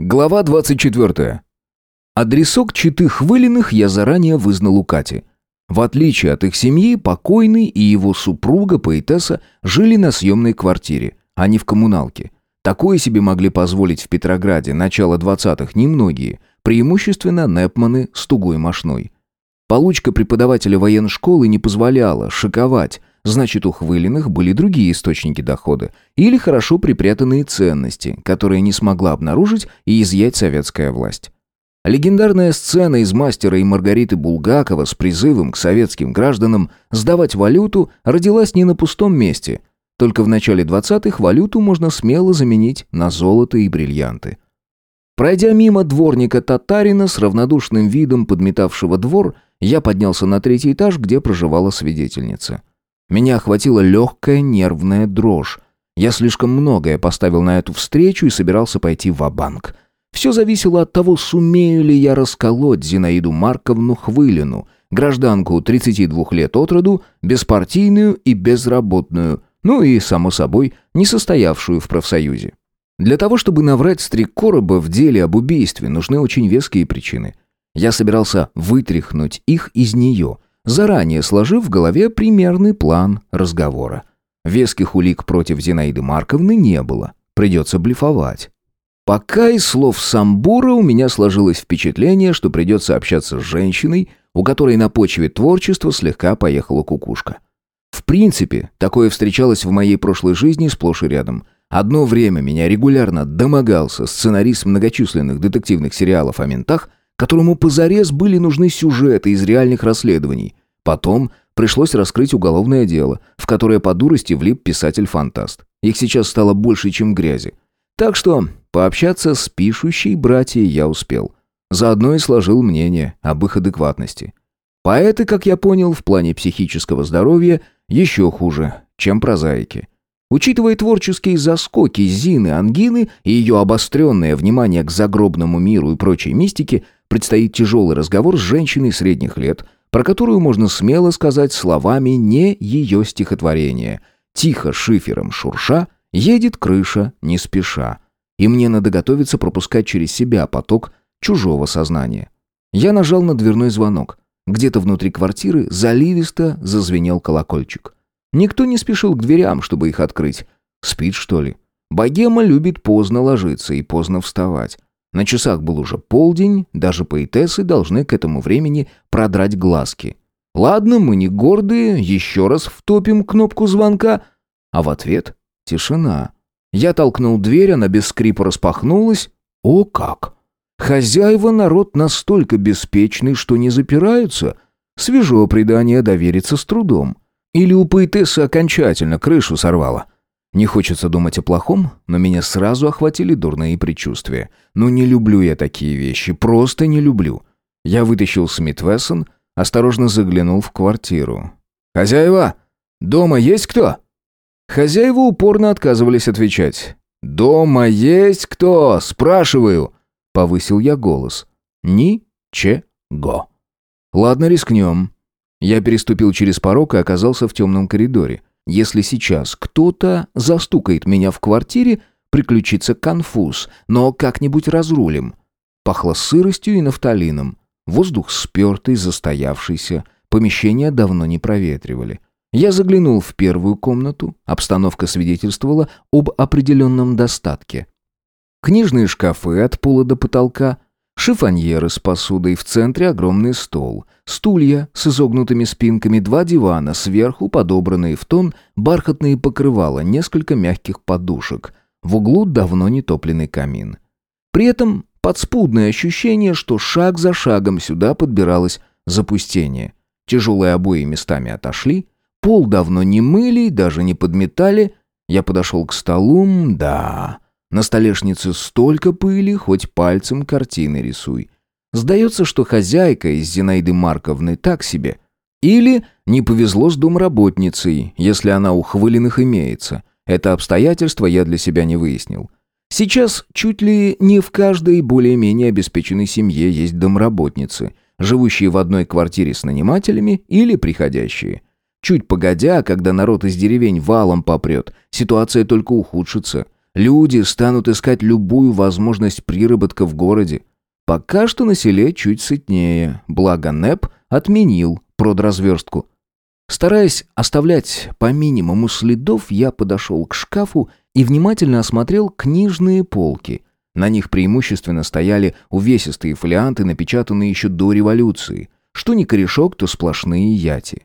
Глава 24. Адресок читы Хвылиных я заранее вызнал у Кати. В отличие от их семьи, покойный и его супруга, поэтесса, жили на съемной квартире, а не в коммуналке. Такое себе могли позволить в Петрограде начала 20-х немногие, преимущественно Непманы с тугой мошной. Получка преподавателя военной школы не позволяла шиковать, значит у Хвылиных были другие источники дохода или хорошо припрятанные ценности, которые не смогла обнаружить и изъять советская власть. Легендарная сцена из «Мастера и Маргариты» Булгакова с призывом к советским гражданам сдавать валюту родилась не на пустом месте. Только в начале 20-х валюту можно смело заменить на золото и бриллианты. Пройдя мимо дворника татарина с равнодушным видом подметавшего двор, я поднялся на третий этаж, где проживала свидетельница. Меня охватила легкая нервная дрожь. Я слишком многое поставил на эту встречу и собирался пойти в банк Все зависело от того, сумею ли я расколоть Зинаиду Марковну Хвылину, гражданку 32 лет от роду, беспартийную и безработную, ну и, само собой, не состоявшую в профсоюзе. Для того, чтобы наврать Стрекороба в деле об убийстве, нужны очень веские причины. Я собирался вытряхнуть их из нее, заранее сложив в голове примерный план разговора. Веских улик против Зинаиды Марковны не было. Придется блефовать. Пока из слов Самбура у меня сложилось впечатление, что придется общаться с женщиной, у которой на почве творчества слегка поехала кукушка. В принципе, такое встречалось в моей прошлой жизни сплошь и рядом. Одно время меня регулярно домогался сценарист многочисленных детективных сериалов о ментах – которому позарез были нужны сюжеты из реальных расследований. Потом пришлось раскрыть уголовное дело, в которое по дурости влип писатель-фантаст. Их сейчас стало больше, чем грязи. Так что пообщаться с пишущей братьей я успел. Заодно и сложил мнение об их адекватности. Поэты, как я понял, в плане психического здоровья еще хуже, чем прозаики. Учитывая творческие заскоки Зины Ангины и ее обостренное внимание к загробному миру и прочей мистике, предстоит тяжелый разговор с женщиной средних лет, про которую можно смело сказать словами не ее стихотворения. Тихо шифером шурша, едет крыша не спеша. И мне надо готовиться пропускать через себя поток чужого сознания. Я нажал на дверной звонок. Где-то внутри квартиры заливисто зазвенел колокольчик. Никто не спешил к дверям, чтобы их открыть. Спит, что ли? Богема любит поздно ложиться и поздно вставать. На часах был уже полдень, даже поэтессы должны к этому времени продрать глазки. Ладно, мы не гордые, еще раз втопим кнопку звонка. А в ответ тишина. Я толкнул дверь, она без скрипа распахнулась. О как! Хозяева народ настолько беспечный, что не запираются. Свежо предание довериться с трудом. Или у поэтессы окончательно крышу сорвало. Не хочется думать о плохом, но меня сразу охватили дурные предчувствия. Ну не люблю я такие вещи, просто не люблю. Я вытащил Смит Вессон, осторожно заглянул в квартиру. «Хозяева, дома есть кто?» Хозяева упорно отказывались отвечать. «Дома есть кто? Спрашиваю!» Повысил я голос. «Ни-че-го». «Ладно, рискнем». Я переступил через порог и оказался в темном коридоре. Если сейчас кто-то застукает меня в квартире, приключится конфуз, но как-нибудь разрулим. Пахло сыростью и нафталином. Воздух спертый, застоявшийся. Помещение давно не проветривали. Я заглянул в первую комнату. Обстановка свидетельствовала об определенном достатке. Книжные шкафы от пола до потолка, Шифоньеры с посудой, в центре огромный стол. Стулья с изогнутыми спинками, два дивана, сверху подобранные в тон, бархатные покрывала, несколько мягких подушек. В углу давно не топленый камин. При этом подспудное ощущение, что шаг за шагом сюда подбиралось запустение. Тяжелые обои местами отошли, пол давно не мыли, даже не подметали. Я подошел к столу, да... На столешнице столько пыли, хоть пальцем картины рисуй. Сдается, что хозяйка из Зинаиды Марковны так себе. Или не повезло с домработницей, если она у хвыленных имеется. Это обстоятельство я для себя не выяснил. Сейчас чуть ли не в каждой более-менее обеспеченной семье есть домработницы, живущие в одной квартире с нанимателями или приходящие. Чуть погодя, когда народ из деревень валом попрет, ситуация только ухудшится. Люди станут искать любую возможность приработка в городе. Пока что на селе чуть сытнее, благо НЭП отменил продразверстку. Стараясь оставлять по минимуму следов, я подошел к шкафу и внимательно осмотрел книжные полки. На них преимущественно стояли увесистые фолианты, напечатанные еще до революции. Что ни корешок, то сплошные яти.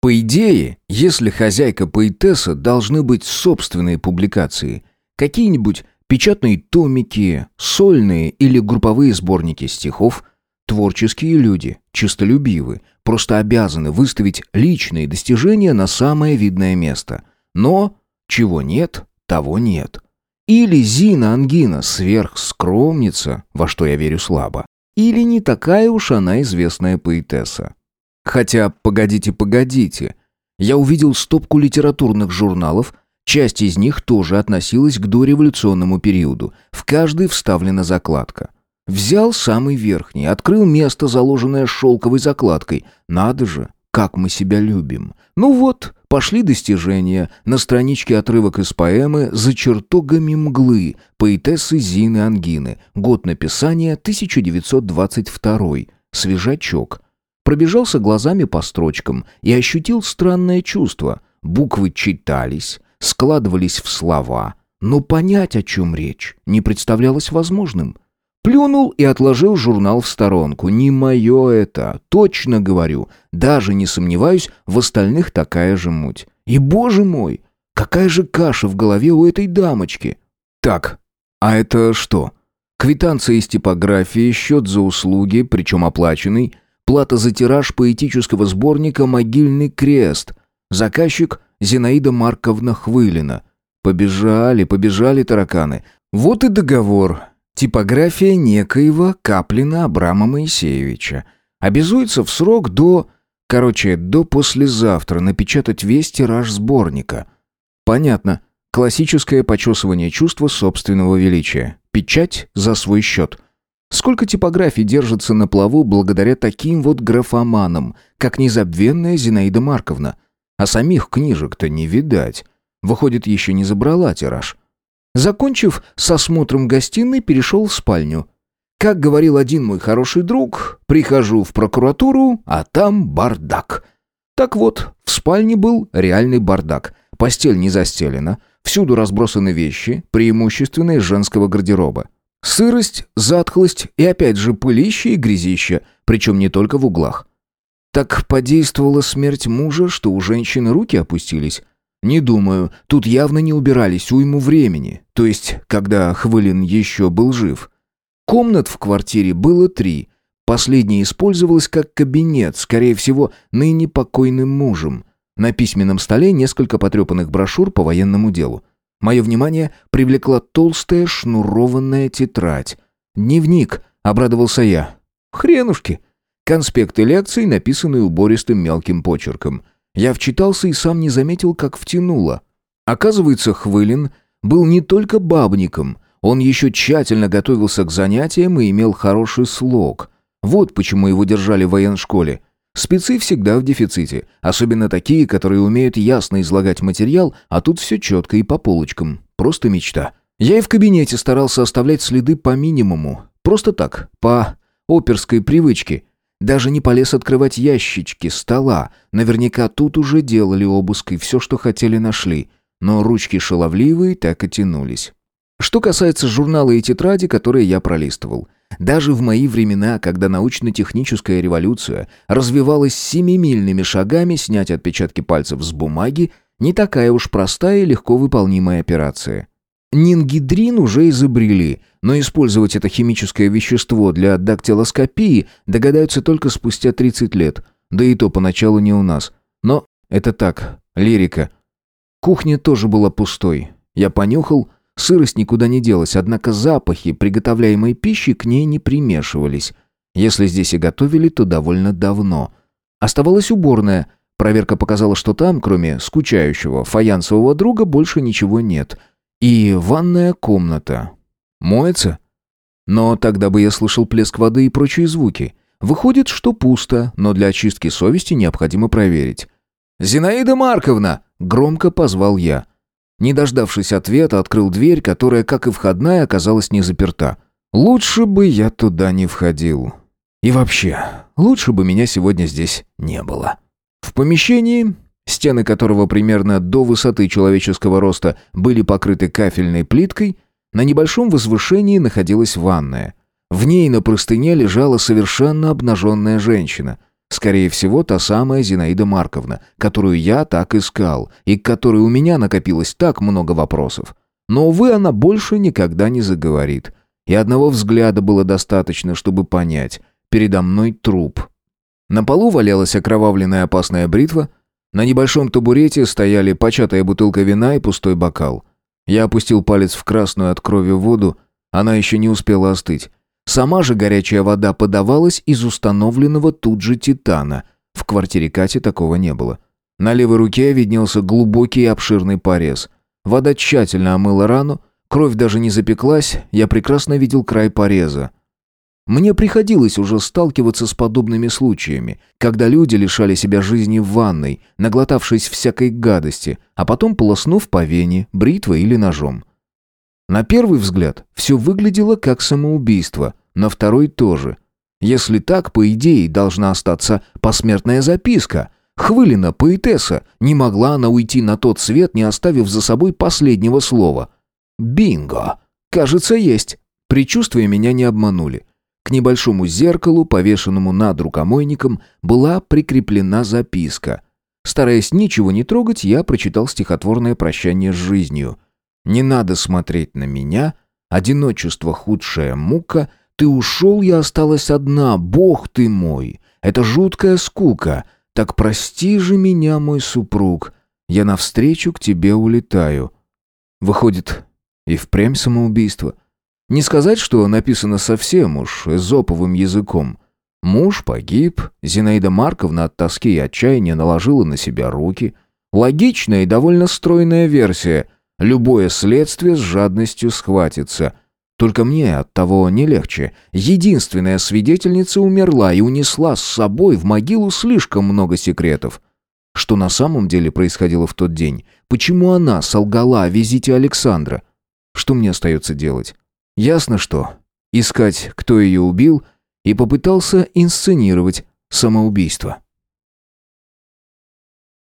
По идее, если хозяйка поэтесса, должны быть собственные публикации. Какие-нибудь печатные томики, сольные или групповые сборники стихов. Творческие люди, чистолюбивы, просто обязаны выставить личные достижения на самое видное место. Но чего нет, того нет. Или Зина Ангина сверхскромница, во что я верю слабо, или не такая уж она известная поэтесса. Хотя, погодите, погодите. Я увидел стопку литературных журналов, часть из них тоже относилась к дореволюционному периоду. В каждой вставлена закладка. Взял самый верхний, открыл место, заложенное шелковой закладкой. Надо же, как мы себя любим. Ну вот, пошли достижения. На страничке отрывок из поэмы «За чертогами мглы» поэтессы Зины Ангины. Год написания 1922. Свежачок. Пробежался глазами по строчкам и ощутил странное чувство. Буквы читались, складывались в слова, но понять, о чем речь, не представлялось возможным. Плюнул и отложил журнал в сторонку. Не мое это, точно говорю. Даже не сомневаюсь, в остальных такая же муть. И, боже мой, какая же каша в голове у этой дамочки. Так, а это что? Квитанция из типографии, счет за услуги, причем оплаченный, плата за тираж поэтического сборника «Могильный крест», заказчик Зинаида Марковна Хвылина. Побежали, побежали тараканы. Вот и договор. Типография некоего Каплина Абрама Моисеевича. Обязуется в срок до... Короче, до послезавтра напечатать весь тираж сборника. Понятно. Классическое почесывание чувства собственного величия. Печать за свой счет. Сколько типографий держится на плаву благодаря таким вот графоманам, как незабвенная Зинаида Марковна. А самих книжек-то не видать. Выходит, еще не забрала тираж. Закончив с осмотром гостиной, перешел в спальню. Как говорил один мой хороший друг, прихожу в прокуратуру, а там бардак. Так вот, в спальне был реальный бардак. Постель не застелена, всюду разбросаны вещи, преимущественно из женского гардероба. Сырость, затхлость и опять же пылище и грязище, причем не только в углах. Так подействовала смерть мужа, что у женщины руки опустились. «Не думаю. Тут явно не убирались уйму времени. То есть, когда Хвылин еще был жив. Комнат в квартире было три. Последняя использовалась как кабинет, скорее всего, ныне покойным мужем. На письменном столе несколько потрепанных брошюр по военному делу. Мое внимание привлекла толстая шнурованная тетрадь. «Дневник», — обрадовался я. «Хренушки». Конспекты лекций, написанные убористым мелким почерком — я вчитался и сам не заметил, как втянуло. Оказывается, Хвылин был не только бабником, он еще тщательно готовился к занятиям и имел хороший слог. Вот почему его держали в военшколе. Спецы всегда в дефиците, особенно такие, которые умеют ясно излагать материал, а тут все четко и по полочкам. Просто мечта. Я и в кабинете старался оставлять следы по минимуму. Просто так, по оперской привычке. Даже не полез открывать ящички стола. Наверняка тут уже делали обыск и все, что хотели, нашли. Но ручки шаловливые так и тянулись. Что касается журнала и тетради, которые я пролистывал. Даже в мои времена, когда научно-техническая революция развивалась семимильными шагами снять отпечатки пальцев с бумаги, не такая уж простая и легко выполнимая операция. Нингидрин уже изобрели, но использовать это химическое вещество для дактилоскопии догадаются только спустя 30 лет, да и то поначалу не у нас. Но это так, лирика. Кухня тоже была пустой. Я понюхал, сырость никуда не делась, однако запахи приготовляемой пищи к ней не примешивались. Если здесь и готовили, то довольно давно. Оставалась уборная. Проверка показала, что там, кроме скучающего фаянсового друга, больше ничего нет — и ванная комната. Моется? Но тогда бы я слышал плеск воды и прочие звуки. Выходит, что пусто, но для очистки совести необходимо проверить. «Зинаида Марковна!» — громко позвал я. Не дождавшись ответа, открыл дверь, которая, как и входная, оказалась не заперта. Лучше бы я туда не входил. И вообще, лучше бы меня сегодня здесь не было. В помещении, стены которого примерно до высоты человеческого роста были покрыты кафельной плиткой, на небольшом возвышении находилась ванная. В ней на простыне лежала совершенно обнаженная женщина. Скорее всего, та самая Зинаида Марковна, которую я так искал, и к которой у меня накопилось так много вопросов. Но, увы, она больше никогда не заговорит. И одного взгляда было достаточно, чтобы понять. Передо мной труп. На полу валялась окровавленная опасная бритва. На небольшом табурете стояли початая бутылка вина и пустой бокал. Я опустил палец в красную от крови воду. Она еще не успела остыть. Сама же горячая вода подавалась из установленного тут же титана. В квартире Кати такого не было. На левой руке виднелся глубокий и обширный порез. Вода тщательно омыла рану, кровь даже не запеклась, я прекрасно видел край пореза. Мне приходилось уже сталкиваться с подобными случаями, когда люди лишали себя жизни в ванной, наглотавшись всякой гадости, а потом полоснув по вене, бритвой или ножом. На первый взгляд все выглядело как самоубийство, на второй тоже. Если так, по идее, должна остаться посмертная записка. Хвылина, поэтесса, не могла она уйти на тот свет, не оставив за собой последнего слова. Бинго! Кажется, есть. Причувствия меня не обманули. К небольшому зеркалу, повешенному над рукомойником, была прикреплена записка. Стараясь ничего не трогать, я прочитал стихотворное прощание с жизнью – не надо смотреть на меня. Одиночество — худшая мука. Ты ушел, я осталась одна. Бог ты мой! Это жуткая скука. Так прости же меня, мой супруг. Я навстречу к тебе улетаю. Выходит, и впрямь самоубийство. Не сказать, что написано совсем уж эзоповым языком. Муж погиб, Зинаида Марковна от тоски и отчаяния наложила на себя руки. Логичная и довольно стройная версия — Любое следствие с жадностью схватится. Только мне от того не легче. Единственная свидетельница умерла и унесла с собой в могилу слишком много секретов. Что на самом деле происходило в тот день? Почему она солгала о визите Александра? Что мне остается делать? Ясно что. Искать, кто ее убил, и попытался инсценировать самоубийство.